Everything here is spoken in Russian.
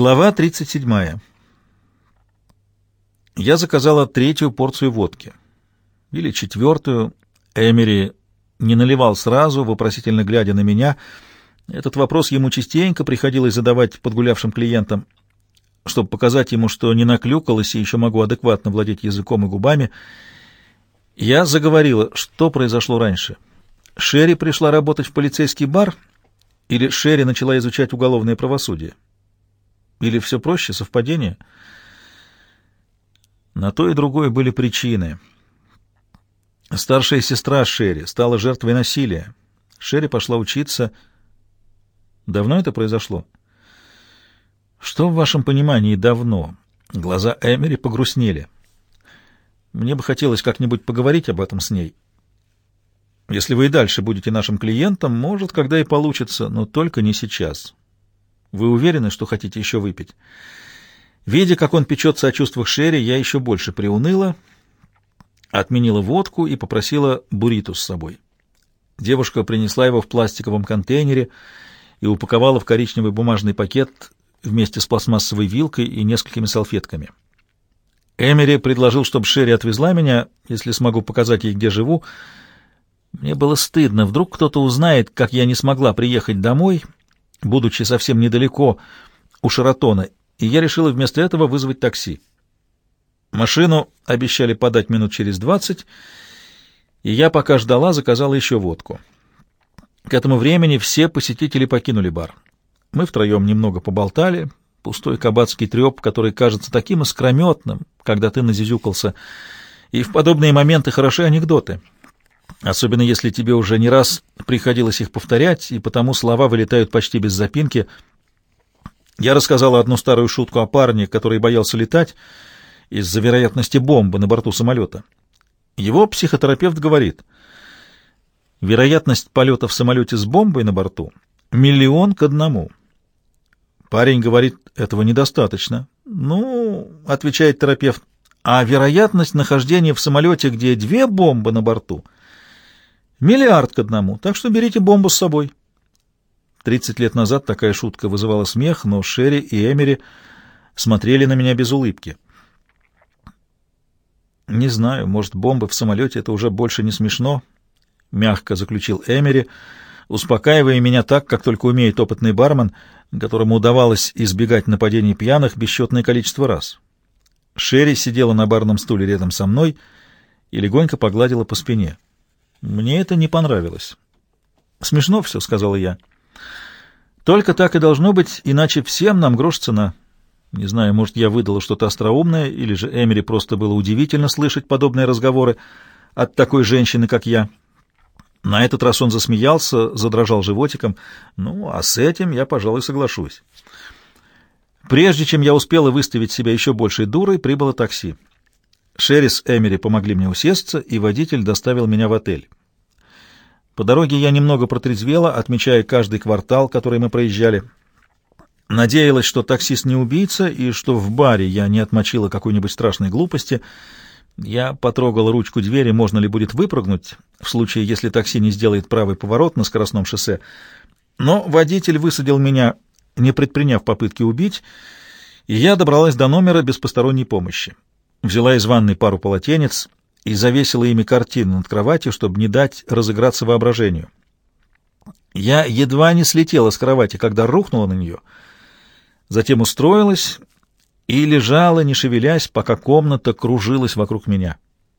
Глава 37. Я заказала третью порцию водки. Или четвертую. Эмери не наливал сразу, вопросительно глядя на меня. Этот вопрос ему частенько приходилось задавать подгулявшим клиентам, чтобы показать ему, что не наклюкалась и еще могу адекватно владеть языком и губами. Я заговорила, что произошло раньше. Шерри пришла работать в полицейский бар, или Шерри начала изучать уголовное правосудие? Или все проще, совпадение? На то и другое были причины. Старшая сестра Шерри стала жертвой насилия. Шерри пошла учиться. Давно это произошло? Что в вашем понимании давно? Глаза Эмери погрустнели. Мне бы хотелось как-нибудь поговорить об этом с ней. Если вы и дальше будете нашим клиентом, может, когда и получится, но только не сейчас. Вы уверены, что хотите еще выпить? Видя, как он печется о чувствах Шерри, я еще больше приуныла, отменила водку и попросила бурриту с собой. Девушка принесла его в пластиковом контейнере и упаковала в коричневый бумажный пакет вместе с пластмассовой вилкой и несколькими салфетками. Эмери предложил, чтобы Шерри отвезла меня, если смогу показать ей, где живу. Мне было стыдно. Вдруг кто-то узнает, как я не смогла приехать домой — будучи совсем недалеко у Шаратона, и я решила вместо этого вызвать такси. Машину обещали подать минут через двадцать, и я, пока ждала, заказала еще водку. К этому времени все посетители покинули бар. Мы втроем немного поболтали, пустой кабацкий треп, который кажется таким искрометным, когда ты назизюкался, и в подобные моменты хороши анекдоты — особенно если тебе уже не раз приходилось их повторять, и потому слова вылетают почти без запинки. Я рассказала одну старую шутку о парне, который боялся летать из-за вероятности бомбы на борту самолета. Его психотерапевт говорит, вероятность полета в самолете с бомбой на борту миллион к одному. Парень говорит, этого недостаточно. Ну, отвечает терапевт, а вероятность нахождения в самолете, где две бомбы на борту — Миллиард к одному, так что берите бомбу с собой. Тридцать лет назад такая шутка вызывала смех, но Шерри и Эмери смотрели на меня без улыбки. «Не знаю, может, бомбы в самолете — это уже больше не смешно», — мягко заключил Эмери, успокаивая меня так, как только умеет опытный бармен, которому удавалось избегать нападений пьяных бесчетное количество раз. Шерри сидела на барном стуле рядом со мной и легонько погладила по спине. Мне это не понравилось. «Смешно все», — сказала я. «Только так и должно быть, иначе всем нам грош цена». Не знаю, может, я выдала что-то остроумное, или же Эмери просто было удивительно слышать подобные разговоры от такой женщины, как я. На этот раз он засмеялся, задрожал животиком. Ну, а с этим я, пожалуй, соглашусь. Прежде чем я успела выставить себя еще большей дурой, прибыло такси. Шерис Эмери помогли мне усесться, и водитель доставил меня в отель. По дороге я немного протрезвела, отмечая каждый квартал, который мы проезжали. Надеялась, что таксист не убийца, и что в баре я не отмочила какой-нибудь страшной глупости. Я потрогала ручку двери, можно ли будет выпрыгнуть, в случае, если такси не сделает правый поворот на скоростном шоссе. Но водитель высадил меня, не предприняв попытки убить, и я добралась до номера без посторонней помощи взяла из ванной пару полотенец и завесила ими картину над кроватью, чтобы не дать разыграться воображению. Я едва не слетела с кровати, когда рухнула на нее, затем устроилась и лежала, не шевелясь, пока комната кружилась вокруг меня.